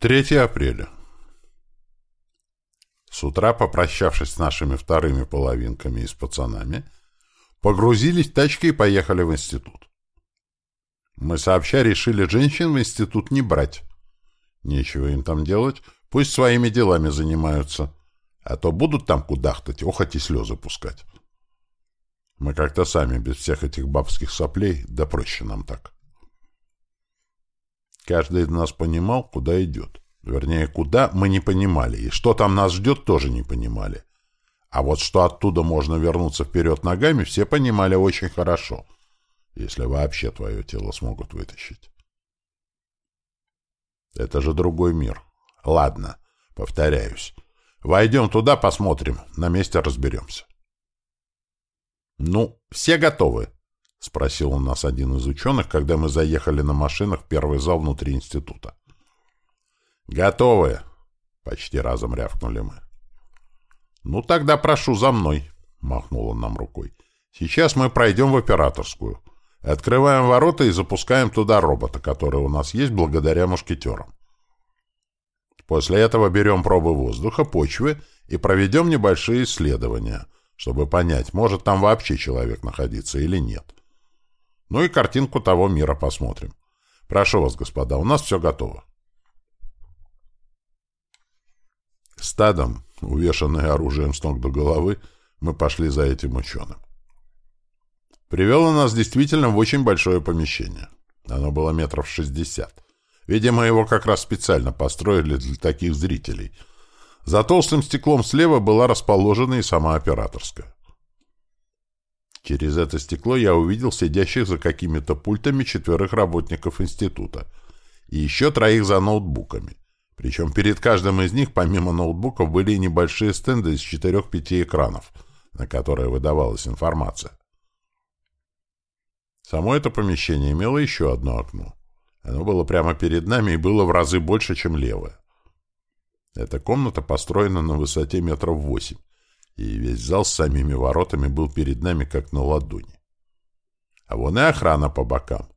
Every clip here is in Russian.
3 апреля. С утра, попрощавшись с нашими вторыми половинками и с пацанами, погрузились в тачки и поехали в институт. Мы сообща решили женщин в институт не брать. Нечего им там делать, пусть своими делами занимаются, а то будут там кудахтать, охоть и слезы пускать. Мы как-то сами, без всех этих бабских соплей, да проще нам так. Каждый из нас понимал, куда идет. Вернее, куда мы не понимали, и что там нас ждет, тоже не понимали. А вот что оттуда можно вернуться вперед ногами, все понимали очень хорошо, если вообще твое тело смогут вытащить. Это же другой мир. Ладно, повторяюсь. Войдем туда, посмотрим, на месте разберемся. Ну, все готовы? — спросил у нас один из ученых, когда мы заехали на машинах в первый зал внутри института. «Готовы!» — почти разом рявкнули мы. «Ну, тогда прошу за мной!» — махнул он нам рукой. «Сейчас мы пройдем в операторскую. Открываем ворота и запускаем туда робота, который у нас есть благодаря мушкетерам. После этого берем пробы воздуха, почвы и проведем небольшие исследования, чтобы понять, может там вообще человек находиться или нет». Ну и картинку того мира посмотрим. Прошу вас, господа, у нас все готово. Стадом, увешанные оружием с ног до головы, мы пошли за этим ученым. Привело нас действительно в очень большое помещение. Оно было метров шестьдесят. Видимо, его как раз специально построили для таких зрителей. За толстым стеклом слева была расположена и сама операторская. Через это стекло я увидел сидящих за какими-то пультами четверых работников института и еще троих за ноутбуками. Причем перед каждым из них, помимо ноутбуков, были небольшие стенды из четырех-пяти экранов, на которые выдавалась информация. Само это помещение имело еще одно окно. Оно было прямо перед нами и было в разы больше, чем левое. Эта комната построена на высоте метров восемь и весь зал с самими воротами был перед нами как на ладони. А вон и охрана по бокам.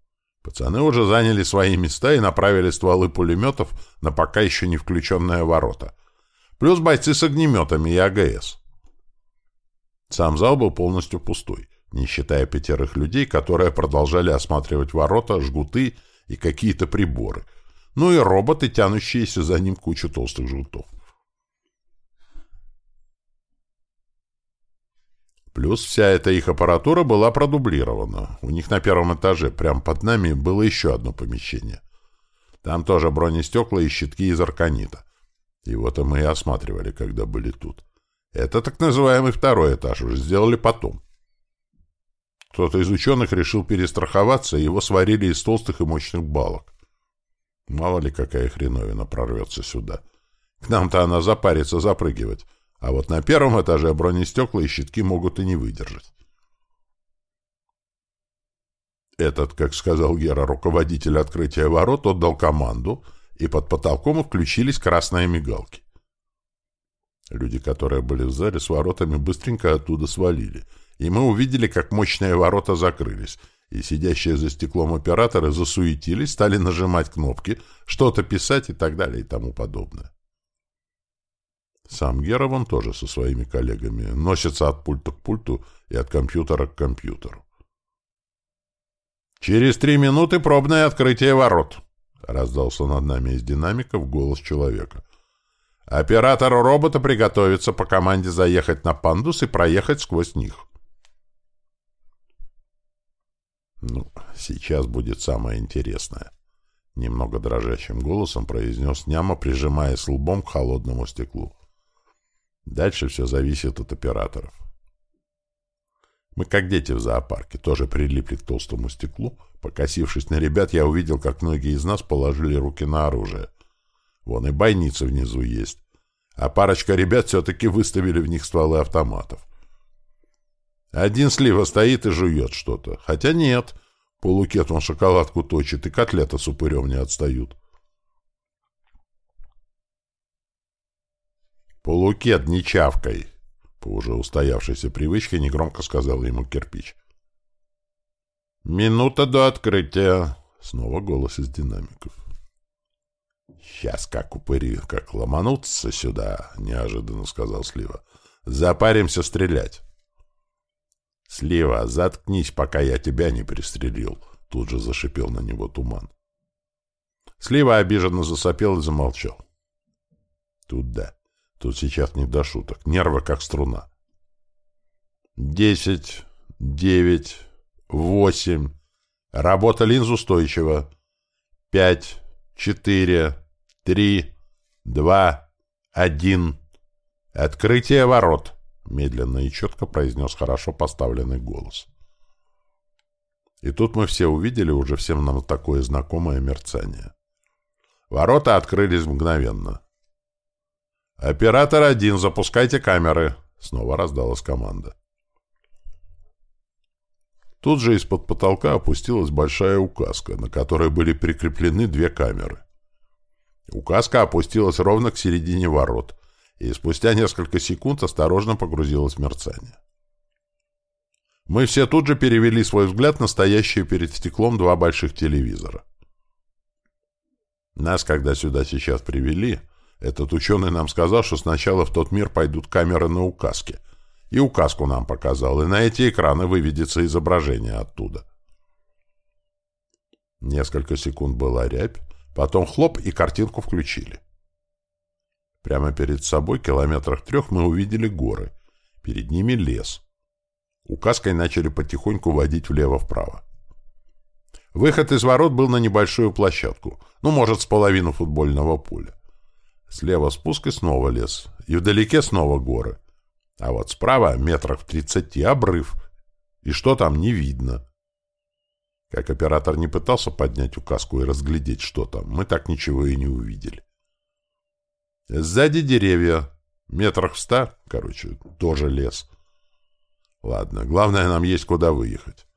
Пацаны уже заняли свои места и направили стволы пулеметов на пока еще не включенные ворота. Плюс бойцы с огнеметами и АГС. Сам зал был полностью пустой, не считая пятерых людей, которые продолжали осматривать ворота, жгуты и какие-то приборы. Ну и роботы, тянущиеся за ним кучу толстых жгутов. Плюс вся эта их аппаратура была продублирована. У них на первом этаже, прямо под нами, было еще одно помещение. Там тоже бронестекла и щитки из арканита. Его-то мы и осматривали, когда были тут. Это так называемый второй этаж, уже сделали потом. Кто-то из ученых решил перестраховаться, и его сварили из толстых и мощных балок. Мало ли какая хреновина прорвется сюда. К нам-то она запарится запрыгивать. А вот на первом этаже бронестекла и щитки могут и не выдержать. Этот, как сказал Гера, руководитель открытия ворот, отдал команду, и под потолком включились красные мигалки. Люди, которые были в зале с воротами, быстренько оттуда свалили, и мы увидели, как мощные ворота закрылись, и сидящие за стеклом операторы засуетились, стали нажимать кнопки, что-то писать и так далее и тому подобное. Сам Герован тоже со своими коллегами носится от пульта к пульту и от компьютера к компьютеру. «Через три минуты пробное открытие ворот», — раздался над нами из динамиков голос человека. «Оператору робота приготовиться по команде заехать на пандус и проехать сквозь них». «Ну, сейчас будет самое интересное», — немного дрожащим голосом произнес Няма, прижимаясь лбом к холодному стеклу. Дальше все зависит от операторов. Мы, как дети в зоопарке, тоже прилипли к толстому стеклу. Покосившись на ребят, я увидел, как многие из нас положили руки на оружие. Вон и бойницы внизу есть. А парочка ребят все-таки выставили в них стволы автоматов. Один слива стоит и жует что-то. Хотя нет, полукет он шоколадку точит, и котлета с упырем не отстают. «Полукет, не чавкой!» По уже устоявшейся привычке негромко сказал ему кирпич. «Минута до открытия!» Снова голос из динамиков. Сейчас как упыри, как ломанутся сюда, — неожиданно сказал Слива. Запаримся стрелять. Слива, заткнись, пока я тебя не пристрелил, — тут же зашипел на него туман. Слива обиженно засопел и замолчал. Тут да. Тут сейчас не до шуток. Нервы как струна. Десять, девять, восемь. Работа линз устойчива. Пять, четыре, три, два, один. Открытие ворот, медленно и четко произнес хорошо поставленный голос. И тут мы все увидели уже всем нам такое знакомое мерцание. Ворота открылись мгновенно. «Оператор один, запускайте камеры!» Снова раздалась команда. Тут же из-под потолка опустилась большая указка, на которой были прикреплены две камеры. Указка опустилась ровно к середине ворот, и спустя несколько секунд осторожно погрузилась в мерцание. Мы все тут же перевели свой взгляд на стоящие перед стеклом два больших телевизора. Нас, когда сюда сейчас привели, этот ученый нам сказал, что сначала в тот мир пойдут камеры на указке — и указку нам показал, и на эти экраны выведется изображение оттуда. Несколько секунд была рябь, потом хлоп, и картинку включили. Прямо перед собой, километрах трех, мы увидели горы. Перед ними лес. Указкой начали потихоньку водить влево-вправо. Выход из ворот был на небольшую площадку, ну, может, с половину футбольного поля. Слева спуск и снова лес, и вдалеке снова горы. А вот справа, метрах в тридцати, обрыв. И что там, не видно. Как оператор не пытался поднять указку и разглядеть, что там, мы так ничего и не увидели. Сзади деревья. Метрах в ста, короче, тоже лес. Ладно, главное, нам есть куда выехать.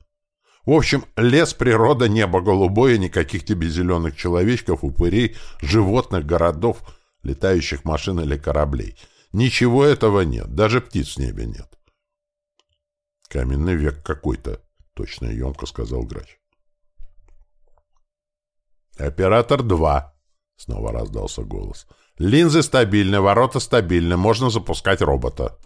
В общем, лес, природа, небо голубое, никаких тебе зеленых человечков, упырей, животных, городов, летающих машин или кораблей — Ничего этого нет, даже птиц в небе нет. Каменный век какой-то, точно и емко сказал грач. Оператор 2, снова раздался голос. Линзы стабильны, ворота стабильны, можно запускать робота.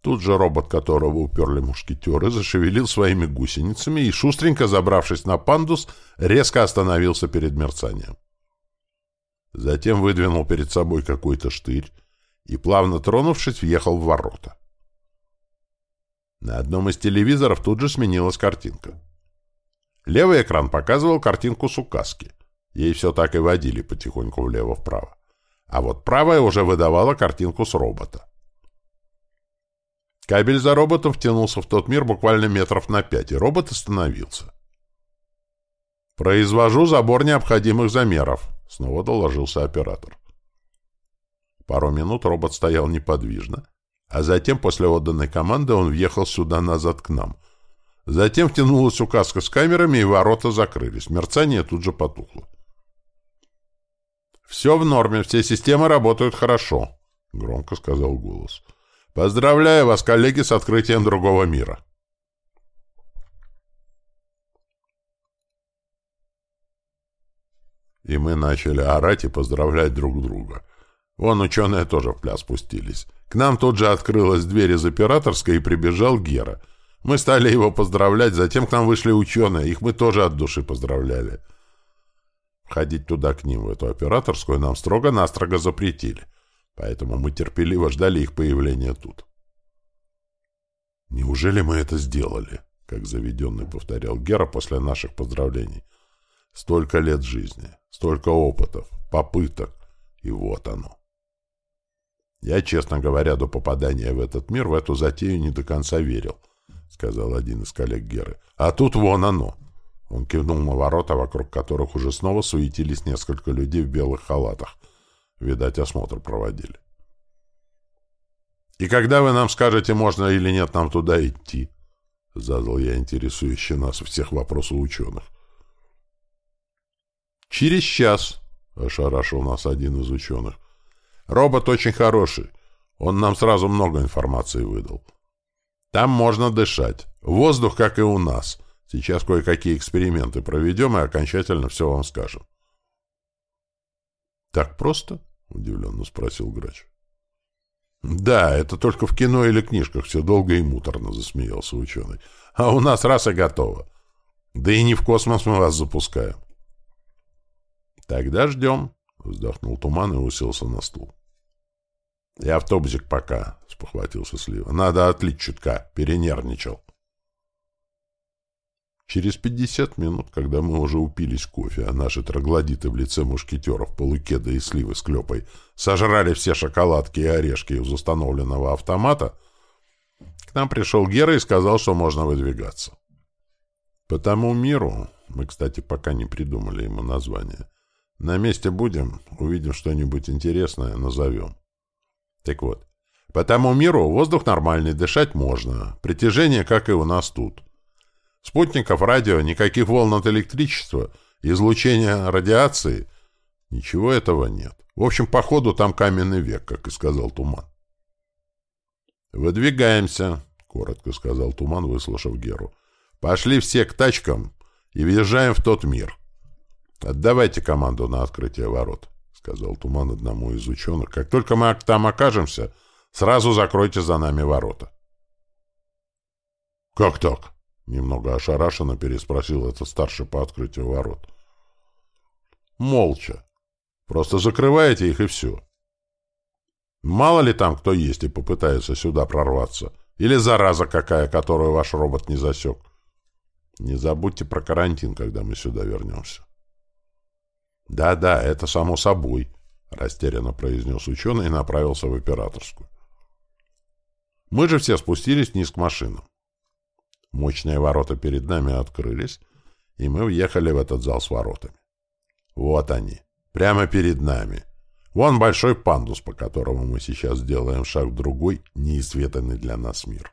Тут же робот, которого уперли мушкетеры, зашевелил своими гусеницами и, шустренько забравшись на пандус, резко остановился перед мерцанием. Затем выдвинул перед собой какой-то штырь и, плавно тронувшись, въехал в ворота. На одном из телевизоров тут же сменилась картинка. Левый экран показывал картинку с указки. Ей все так и водили потихоньку влево-вправо. А вот правая уже выдавала картинку с робота. Кабель за роботом втянулся в тот мир буквально метров на пять, и робот остановился. «Произвожу забор необходимых замеров», — снова доложился оператор. Пару минут робот стоял неподвижно, а затем, после отданной команды, он въехал сюда назад к нам. Затем втянулась указка с камерами, и ворота закрылись. Мерцание тут же потухло. «Все в норме, все системы работают хорошо», — громко сказал голос. «Поздравляю вас, коллеги, с открытием другого мира». И мы начали орать и поздравлять друг друга. Вон ученые тоже в пляс спустились. К нам тут же открылась дверь из операторской и прибежал Гера. Мы стали его поздравлять, затем к нам вышли ученые, их мы тоже от души поздравляли. Ходить туда к ним, в эту операторскую, нам строго-настрого запретили. Поэтому мы терпеливо ждали их появления тут. «Неужели мы это сделали?» — как заведенный повторял Гера после наших поздравлений. «Столько лет жизни, Столько опытов, попыток, и вот оно. Я, честно говоря, до попадания в этот мир в эту затею не до конца верил, — сказал один из коллег Геры. А тут вон оно. Он кивнул на ворота, вокруг которых уже снова суетились несколько людей в белых халатах. Видать, осмотр проводили. «И когда вы нам скажете, можно или нет нам туда идти?» — задал я интересующий нас всех вопросы ученых. «Через час», — ошарашил нас один из ученых. «Робот очень хороший. Он нам сразу много информации выдал. Там можно дышать. Воздух, как и у нас. Сейчас кое-какие эксперименты проведем и окончательно все вам скажем». Так просто? — удивленно спросил грач. — Да, это только в кино или книжках все долго и муторно, — засмеялся ученый. — А у нас раз и готово. Да и не в космос мы вас запускаем. — Тогда ждем, — вздохнул туман и уселся на стул. — И автобусик пока, — спохватился Слива. — Надо отлить чутка, перенервничал. Через пятьдесят минут, когда мы уже упились кофе, а наши троглодиты в лице мушкетеров, полукеда и сливы с клепой сожрали все шоколадки и орешки из установленного автомата, к нам пришел Гера и сказал, что можно выдвигаться. По тому миру, мы, кстати, пока не придумали ему название, на месте будем, увидим что-нибудь интересное, назовем. Так вот, по тому миру воздух нормальный, дышать можно, притяжение, как и у нас тут. Спутников, радио, никаких волн от электричества, излучения радиации. Ничего этого нет. В общем, походу там каменный век, как и сказал Туман. «Выдвигаемся», — коротко сказал Туман, выслушав Геру. «Пошли все к тачкам и въезжаем в тот мир. Отдавайте команду на открытие ворот», — сказал Туман одному из ученых. «Как только мы там окажемся, сразу закройте за нами ворота». «Как так?» Немного ошарашенно переспросил этот старший по открытию ворот. Молча. Просто закрываете их и все. Мало ли там кто есть и попытается сюда прорваться. Или зараза какая, которую ваш робот не засек. Не забудьте про карантин, когда мы сюда вернемся. «Да-да, это само собой», — растерянно произнес ученый и направился в операторскую. Мы же все спустились вниз к машинам. Мощные ворота перед нами открылись, и мы въехали в этот зал с воротами. Вот они, прямо перед нами. Вон большой пандус, по которому мы сейчас сделаем шаг в другой, неизведанный для нас мир.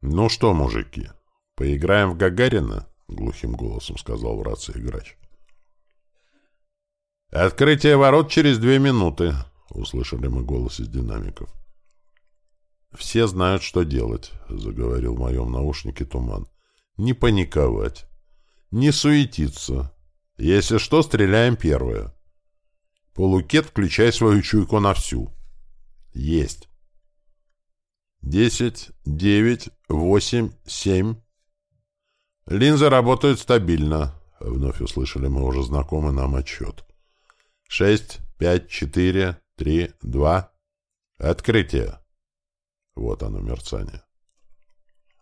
«Ну что, мужики, поиграем в Гагарина?» — глухим голосом сказал в рации грач. «Открытие ворот через две минуты», — услышали мы голос из динамиков. «Все знают, что делать», — заговорил в моем наушнике Туман. «Не паниковать. Не суетиться. Если что, стреляем первое. Полукет, включай свою чуйку на всю. Есть. Десять, девять, восемь, семь. Линзы работают стабильно. Вновь услышали мы уже знакомый нам отчет. Шесть, пять, четыре, три, два. Открытие. Вот оно, мерцание.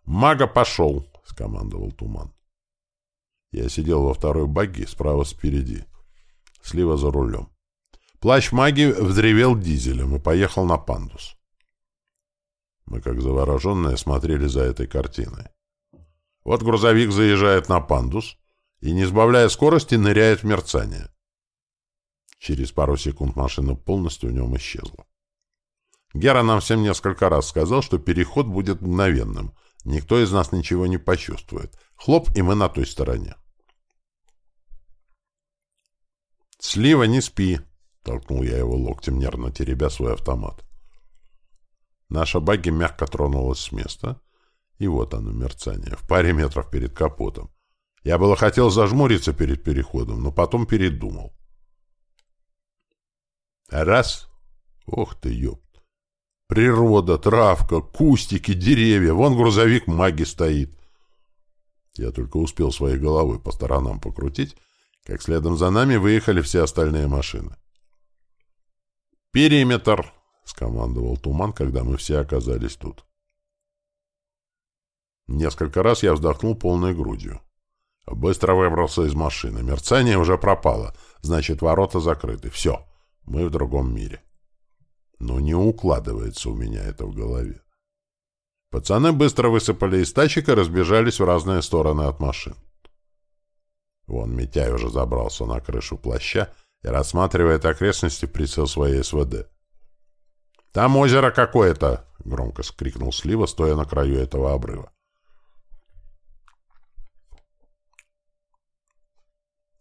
«Мага пошел!» — скомандовал Туман. Я сидел во второй багги, справа спереди. Слива за рулем. Плащ маги взревел дизелем и поехал на пандус. Мы, как завороженные, смотрели за этой картиной. Вот грузовик заезжает на пандус и, не сбавляя скорости, ныряет в мерцание. Через пару секунд машина полностью в нем исчезла. Гера нам всем несколько раз сказал, что переход будет мгновенным. Никто из нас ничего не почувствует. Хлоп, и мы на той стороне. «Слива, не спи!» — толкнул я его локтем, нервно теребя свой автомат. Наша багги мягко тронулась с места, и вот оно, мерцание, в паре метров перед капотом. Я было хотел зажмуриться перед переходом, но потом передумал. Раз. Ох ты, ёб. Природа, травка, кустики, деревья. Вон грузовик маги стоит. Я только успел своей головой по сторонам покрутить, как следом за нами выехали все остальные машины. «Периметр!» — скомандовал Туман, когда мы все оказались тут. Несколько раз я вздохнул полной грудью. Быстро выбрался из машины. Мерцание уже пропало. Значит, ворота закрыты. Все. Мы в другом мире. Но не укладывается у меня это в голове. Пацаны быстро высыпали из тачек и разбежались в разные стороны от машин. Вон Митяй уже забрался на крышу плаща и рассматривает окрестности в прицел своей СВД. «Там озеро какое-то!» — громко скрикнул Слива, стоя на краю этого обрыва.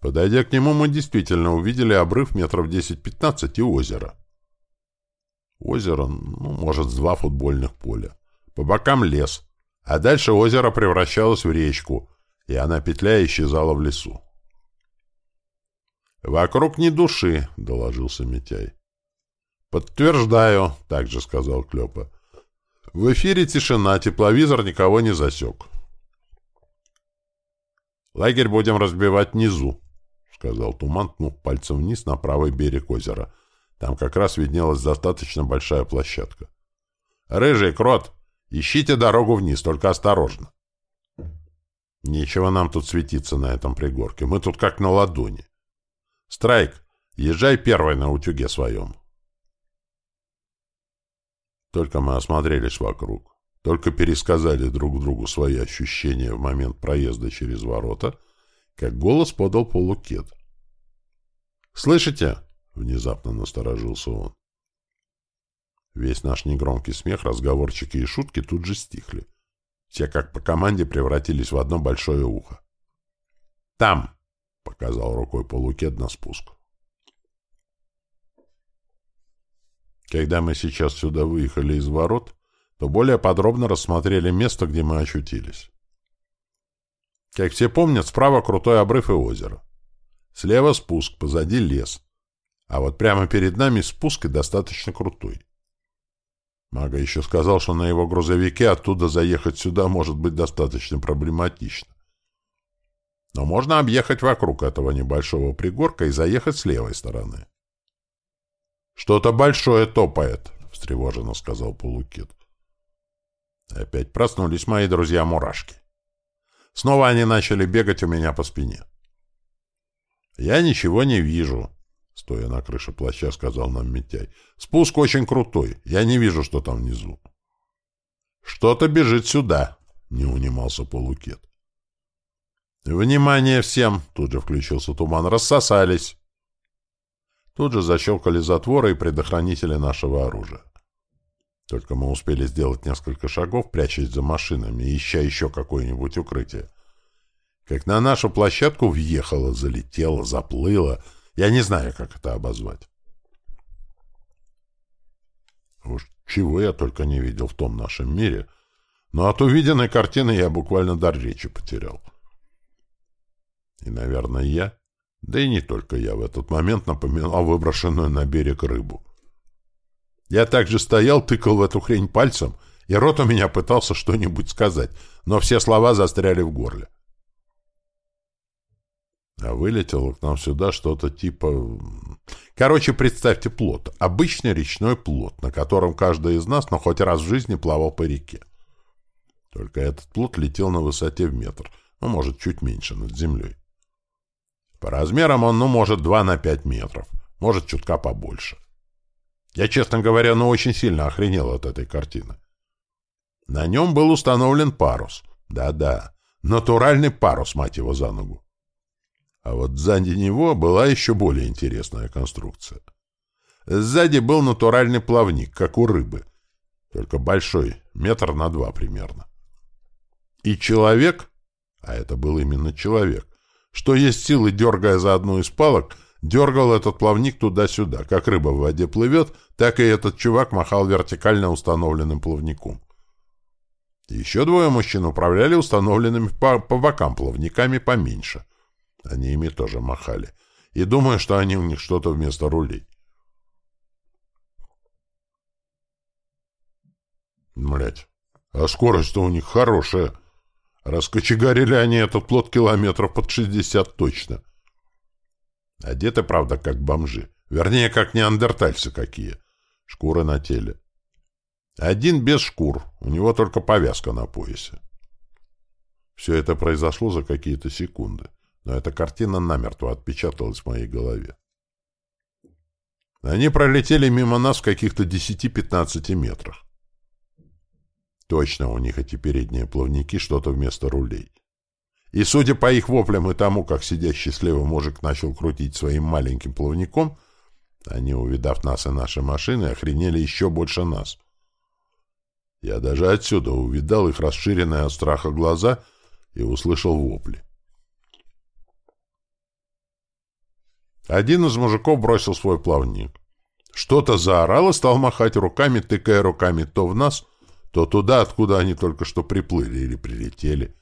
Подойдя к нему, мы действительно увидели обрыв метров 10-15 и озеро. Озеро, ну, может, с два футбольных поля. По бокам лес, а дальше озеро превращалось в речку, и она, петляя, исчезала в лесу. «Вокруг ни души», — доложился Митяй. «Подтверждаю», — также сказал Клёпа. «В эфире тишина, тепловизор никого не засек». «Лагерь будем разбивать внизу», — сказал Туман, ткнув пальцем вниз на правый берег озера. Там как раз виднелась достаточно большая площадка. «Рыжий, крот, ищите дорогу вниз, только осторожно». «Нечего нам тут светиться на этом пригорке. Мы тут как на ладони. Страйк, езжай первой на утюге своем». Только мы осмотрелись вокруг. Только пересказали друг другу свои ощущения в момент проезда через ворота, как голос подал полукет. «Слышите?» — внезапно насторожился он. Весь наш негромкий смех, разговорчики и шутки тут же стихли. Все как по команде превратились в одно большое ухо. «Там!» — показал рукой полукет на спуск. Когда мы сейчас сюда выехали из ворот, то более подробно рассмотрели место, где мы очутились. Как все помнят, справа крутой обрыв и озеро. Слева спуск, позади лес. А вот прямо перед нами спуск и достаточно крутой. Мага еще сказал, что на его грузовике оттуда заехать сюда может быть достаточно проблематично. Но можно объехать вокруг этого небольшого пригорка и заехать с левой стороны. «Что-то большое топает», — встревоженно сказал Полукит. Опять проснулись мои друзья-мурашки. Снова они начали бегать у меня по спине. «Я ничего не вижу», — стоя на крыше плаща, сказал нам Митяй. «Спуск очень крутой. Я не вижу, что там внизу». «Что-то бежит сюда», — не унимался полукет. «Внимание всем!» — тут же включился туман. «Рассосались!» Тут же защелкали затворы и предохранители нашего оружия. Только мы успели сделать несколько шагов, прячась за машинами, ища еще какое-нибудь укрытие. Как на нашу площадку въехала, залетела, заплыла. Я не знаю, как это обозвать. Уж чего я только не видел в том нашем мире, но от увиденной картины я буквально дар речи потерял. И, наверное, я, да и не только я в этот момент напоминал выброшенную на берег рыбу. Я также стоял, тыкал в эту хрень пальцем, и рот у меня пытался что-нибудь сказать, но все слова застряли в горле. А вылетело к нам сюда что-то типа... Короче, представьте плот. Обычный речной плот, на котором каждый из нас, но хоть раз в жизни плавал по реке. Только этот плот летел на высоте в метр, ну, может, чуть меньше, над землей. По размерам он, ну, может, 2 на 5 метров, может, чутка побольше. Я, честно говоря, ну очень сильно охренел от этой картины. На нем был установлен парус. Да-да, натуральный парус, мать его, за ногу. А вот сзади него была еще более интересная конструкция. Сзади был натуральный плавник, как у рыбы, только большой, метр на два примерно. И человек, а это был именно человек, что есть силы, дергая за одну из палок, Дергал этот плавник туда-сюда. Как рыба в воде плывет, так и этот чувак махал вертикально установленным плавником. Еще двое мужчин управляли установленными по, по бокам плавниками поменьше. Они ими тоже махали. И думаю, что они у них что-то вместо рулей. Блять, а скорость-то у них хорошая. Раскочегарили они этот плод километров под 60 точно. — Одеты, правда, как бомжи. Вернее, как неандертальцы какие. Шкуры на теле. Один без шкур, у него только повязка на поясе. Все это произошло за какие-то секунды, но эта картина намертво отпечаталась в моей голове. Они пролетели мимо нас в каких-то 10-15 метрах. Точно у них эти передние плавники что-то вместо рулей. И, судя по их воплям и тому, как сидящий слева мужик начал крутить своим маленьким плавником, они, увидав нас и наши машины, охренели еще больше нас. Я даже отсюда увидал их расширенные от страха глаза и услышал вопли. Один из мужиков бросил свой плавник. Что-то заорал и стал махать руками, тыкая руками то в нас, то туда, откуда они только что приплыли или прилетели.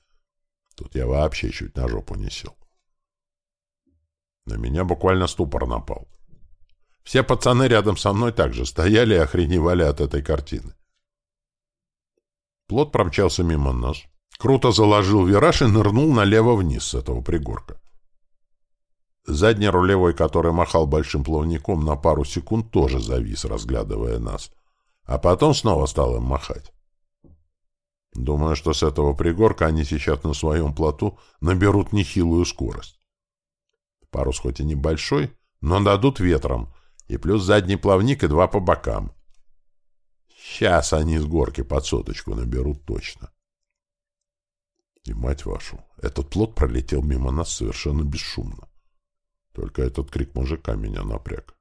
Тут я вообще чуть на жопу не сел. На меня буквально ступор напал. Все пацаны рядом со мной также стояли и охреневали от этой картины. Плот промчался мимо нас, круто заложил вираж и нырнул налево вниз с этого пригорка. Задний рулевой, который махал большим плавником на пару секунд, тоже завис, разглядывая нас. А потом снова стал им махать. Думаю, что с этого пригорка они сейчас на своем плоту наберут нехилую скорость. Парус хоть и небольшой, но дадут ветром, и плюс задний плавник и два по бокам. Сейчас они с горки под соточку наберут точно. И, мать вашу, этот плот пролетел мимо нас совершенно бесшумно. Только этот крик мужика меня напряг.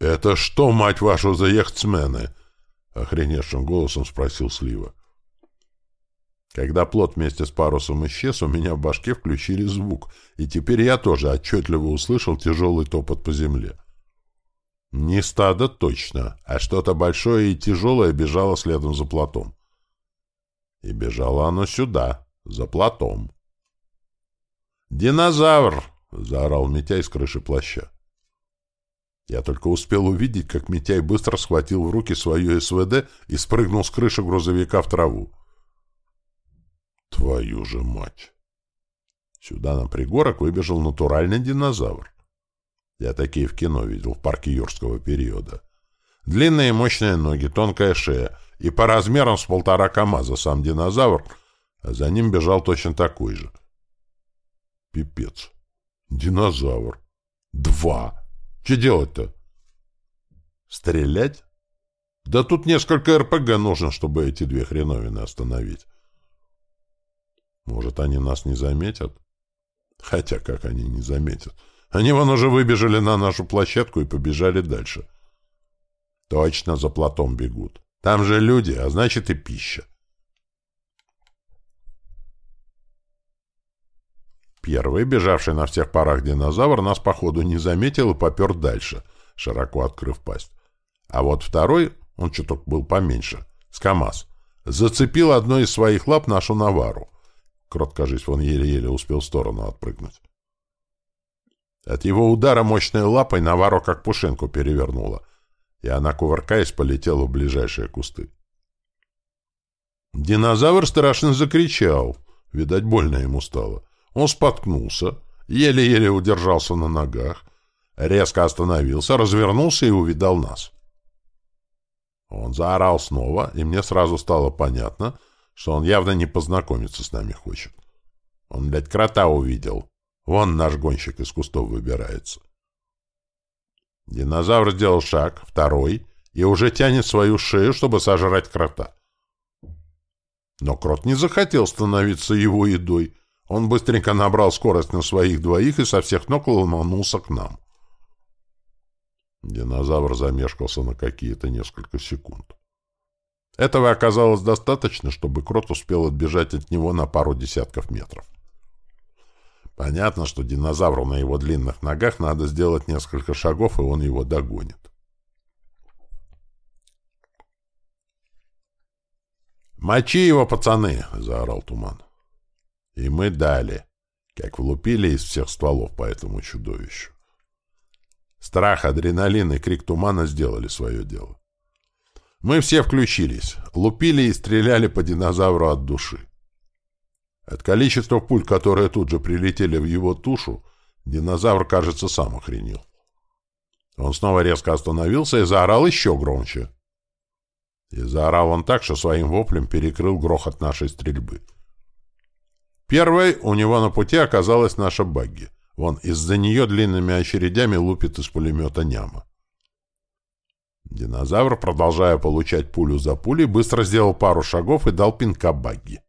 «Это что, мать вашу, за яхтсмены?» — охреневшим голосом спросил Слива. Когда плот вместе с парусом исчез, у меня в башке включили звук, и теперь я тоже отчетливо услышал тяжелый топот по земле. Не стадо точно, а что-то большое и тяжелое бежало следом за плотом. И бежало оно сюда, за плотом. «Динозавр!» — заорал Митяй с крыши плаща. Я только успел увидеть, как Митяй быстро схватил в руки свою СВД и спрыгнул с крыши грузовика в траву. Твою же мать! Сюда на пригорок выбежал натуральный динозавр. Я такие в кино видел в парке юрского периода. Длинные мощные ноги, тонкая шея и по размерам с полтора КамАЗа сам динозавр, а за ним бежал точно такой же. Пипец. Динозавр. Два. Что делать-то? Стрелять? Да тут несколько РПГ нужно, чтобы эти две хреновины остановить. Может, они нас не заметят? Хотя как они не заметят? Они вон уже выбежали на нашу площадку и побежали дальше. Точно за платом бегут. Там же люди, а значит и пища. Первый, бежавший на всех парах динозавр, нас, походу, не заметил и попер дальше, широко открыв пасть. А вот второй, он чуток был поменьше, с КамАЗ, зацепил одной из своих лап нашу навару. Крот, кажись, он еле-еле успел в сторону отпрыгнуть. От его удара мощной лапой Навару как пушинку перевернула, и она, кувыркаясь, полетела в ближайшие кусты. Динозавр страшно закричал. Видать, больно ему стало. Он споткнулся, еле-еле удержался на ногах, резко остановился, развернулся и увидал нас. Он заорал снова, и мне сразу стало понятно, что он явно не познакомиться с нами хочет. Он, блядь, крота увидел. Вон наш гонщик из кустов выбирается. Динозавр сделал шаг, второй, и уже тянет свою шею, чтобы сожрать крота. Но крот не захотел становиться его едой, он быстренько набрал скорость на своих двоих и со всех ног ломанулся к нам. Динозавр замешкался на какие-то несколько секунд. Этого оказалось достаточно, чтобы крот успел отбежать от него на пару десятков метров. Понятно, что динозавру на его длинных ногах надо сделать несколько шагов, и он его догонит. «Мочи его, пацаны!» — заорал туман. И мы дали, как влупили из всех стволов по этому чудовищу. Страх, адреналин и крик тумана сделали свое дело. Мы все включились, лупили и стреляли по динозавру от души. От количества пуль, которые тут же прилетели в его тушу, динозавр, кажется, сам охренел. Он снова резко остановился и заорал еще громче. И заорал он так, что своим воплем перекрыл грохот нашей стрельбы. Первой у него на пути оказалась наша багги. Вон из-за нее длинными очередями лупит из пулемета няма. Динозавр, продолжая получать пулю за пулей, быстро сделал пару шагов и дал пинка багги.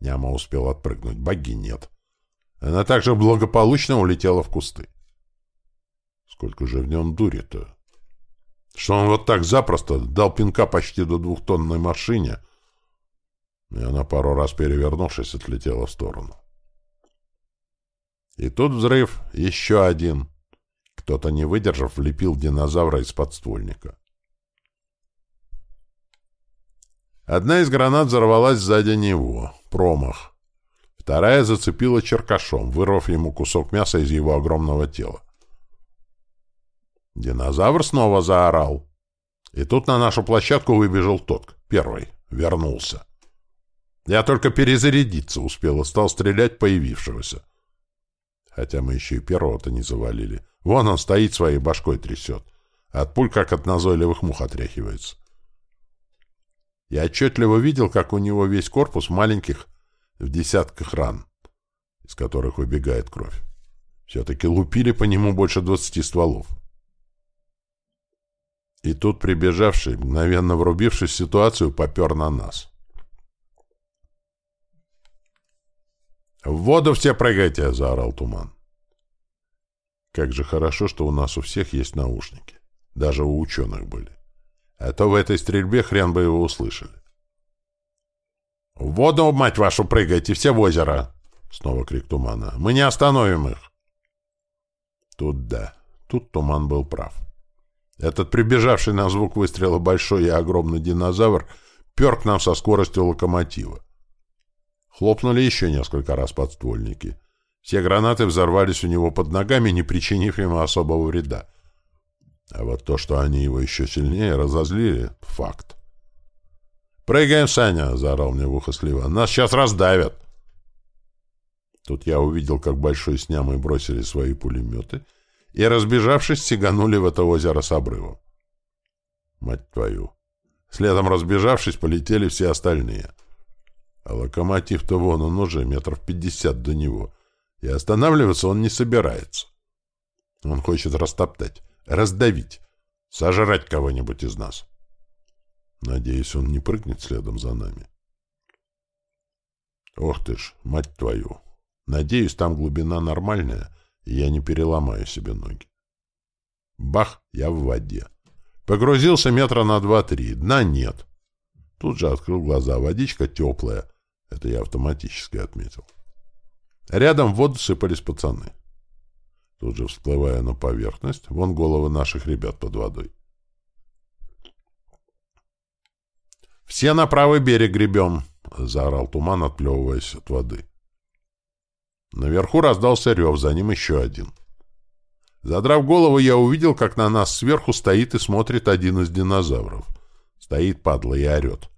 Няма успел отпрыгнуть, багги нет. Она также благополучно улетела в кусты. Сколько же в нем дури-то? Что он вот так запросто дал пинка почти до двухтонной машине, и она пару раз перевернувшись отлетела в сторону. И тут взрыв, еще один. Кто-то, не выдержав, влепил динозавра из подствольника. Одна из гранат взорвалась сзади него. Промах. Вторая зацепила черкашом, вырвав ему кусок мяса из его огромного тела. Динозавр снова заорал. И тут на нашу площадку выбежал тот, первый, вернулся. Я только перезарядиться успел и стал стрелять появившегося. Хотя мы еще и первого-то не завалили. Вон он стоит своей башкой трясет. От пуль, как от назойливых мух, отряхивается. Я отчетливо видел, как у него весь корпус маленьких в десятках ран, из которых выбегает кровь. Все-таки лупили по нему больше двадцати стволов. И тут прибежавший, мгновенно врубившись в ситуацию, попер на нас. «В воду все прыгайте!» — заорал Туман. Как же хорошо, что у нас у всех есть наушники. Даже у ученых были. А то в этой стрельбе хрен бы его услышали. «В воду, мать вашу, прыгайте, все в озеро!» Снова крик тумана. «Мы не остановим их!» Тут да, тут туман был прав. Этот прибежавший на звук выстрела большой и огромный динозавр пер к нам со скоростью локомотива. Хлопнули еще несколько раз подствольники. Все гранаты взорвались у него под ногами, не причинив ему особого вреда. А вот то, что они его еще сильнее разозлили — факт. «Прыгаем, Саня!» — заорал мне в ухо слива. «Нас сейчас раздавят!» Тут я увидел, как Большой с Нямой бросили свои пулеметы и, разбежавшись, сиганули в это озеро с обрывом. Мать твою! Следом разбежавшись, полетели все остальные. А локомотив-то вон он уже метров пятьдесят до него, и останавливаться он не собирается. Он хочет растоптать, раздавить, сожрать кого-нибудь из нас. Надеюсь, он не прыгнет следом за нами. Ох ты ж, мать твою! Надеюсь, там глубина нормальная, и я не переломаю себе ноги. Бах, я в воде. Погрузился метра на два-три, дна нет. Тут же открыл глаза, водичка теплая. Это я автоматически отметил. Рядом в воду сыпались пацаны. Тут же всплывая на поверхность, вон головы наших ребят под водой. «Все на правый берег гребем!» — заорал туман, отплевываясь от воды. Наверху раздался рев, за ним еще один. Задрав голову, я увидел, как на нас сверху стоит и смотрит один из динозавров. Стоит, падла, и орет.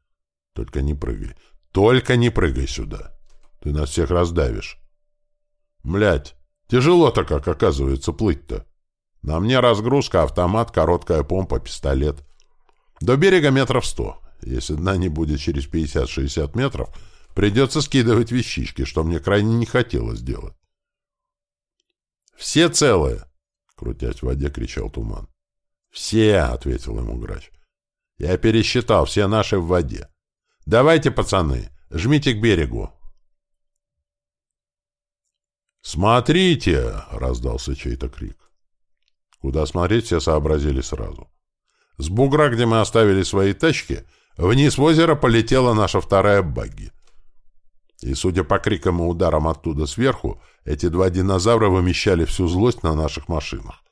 Только не прыгай. Только не прыгай сюда. Ты нас всех раздавишь. Млять, тяжело-то как, оказывается, плыть-то. На мне разгрузка, автомат, короткая помпа, пистолет. До берега метров сто. Если дна не будет через 50-60 метров, придется скидывать вещички, что мне крайне не хотелось делать. «Все целые!» — крутясь в воде, кричал туман. «Все!» — ответил ему грач. «Я пересчитал, все наши в воде. Давайте, пацаны, жмите к берегу!» «Смотрите!» — раздался чей-то крик. Куда смотреть, все сообразили сразу. С бугра, где мы оставили свои тачки, — Вниз в озеро полетела наша вторая багги. И, судя по крикам и ударам оттуда сверху, эти два динозавра вымещали всю злость на наших машинах.